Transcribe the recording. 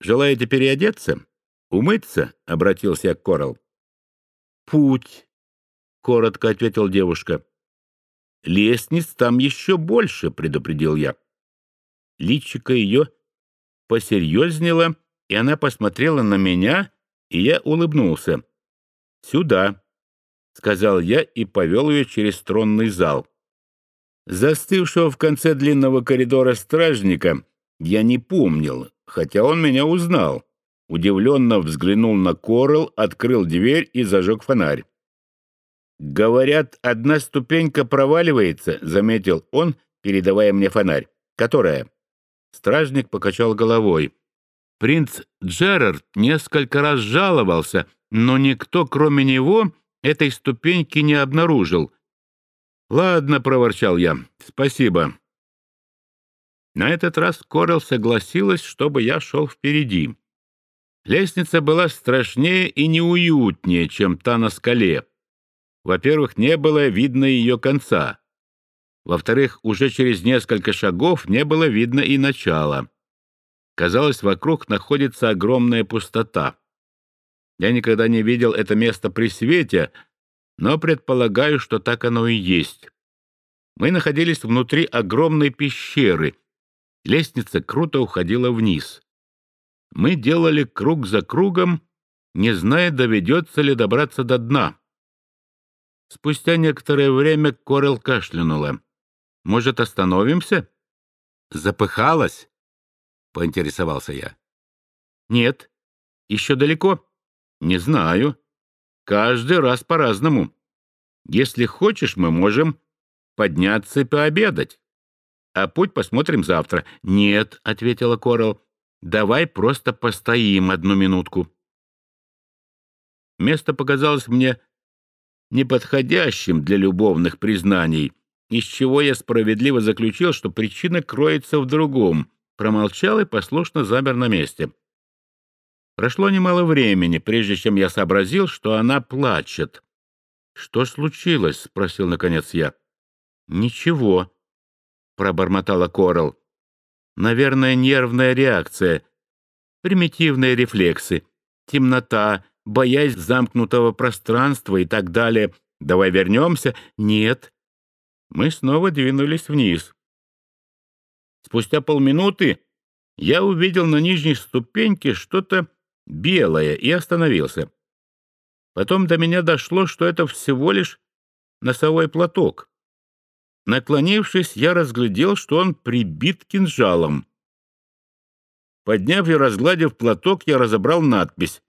желаете переодеться? Умыться?» — обратился я к Корал. «Путь», — коротко ответил девушка. «Лестниц там еще больше», — предупредил я. Личико ее посерьезнело, и она посмотрела на меня, и я улыбнулся. «Сюда», — сказал я и повел ее через тронный зал. Застывшего в конце длинного коридора стражника я не помнил, хотя он меня узнал. Удивленно взглянул на Корал, открыл дверь и зажег фонарь. «Говорят, одна ступенька проваливается», — заметил он, передавая мне фонарь. «Которая?» Стражник покачал головой. Принц Джерард несколько раз жаловался, но никто, кроме него, этой ступеньки не обнаружил. «Ладно», — проворчал я, — «спасибо». На этот раз Корел согласилась, чтобы я шел впереди. Лестница была страшнее и неуютнее, чем та на скале. Во-первых, не было видно ее конца. Во-вторых, уже через несколько шагов не было видно и начала. Казалось, вокруг находится огромная пустота. Я никогда не видел это место при свете, но предполагаю, что так оно и есть. Мы находились внутри огромной пещеры. Лестница круто уходила вниз. Мы делали круг за кругом, не зная, доведется ли добраться до дна. Спустя некоторое время Корел кашлянула. «Может, остановимся?» «Запыхалась?» — поинтересовался я. «Нет. Еще далеко?» «Не знаю. Каждый раз по-разному. Если хочешь, мы можем подняться и пообедать. А путь посмотрим завтра». «Нет», — ответила Корел. Давай просто постоим одну минутку. Место показалось мне неподходящим для любовных признаний, из чего я справедливо заключил, что причина кроется в другом, промолчал и послушно замер на месте. Прошло немало времени, прежде чем я сообразил, что она плачет. «Что случилось?» — спросил наконец я. «Ничего», — пробормотала Корал. Наверное, нервная реакция, примитивные рефлексы, темнота, боязнь замкнутого пространства и так далее. Давай вернемся? Нет. Мы снова двинулись вниз. Спустя полминуты я увидел на нижней ступеньке что-то белое и остановился. Потом до меня дошло, что это всего лишь носовой платок. Наклонившись, я разглядел, что он прибит кинжалом. Подняв и разгладив платок, я разобрал надпись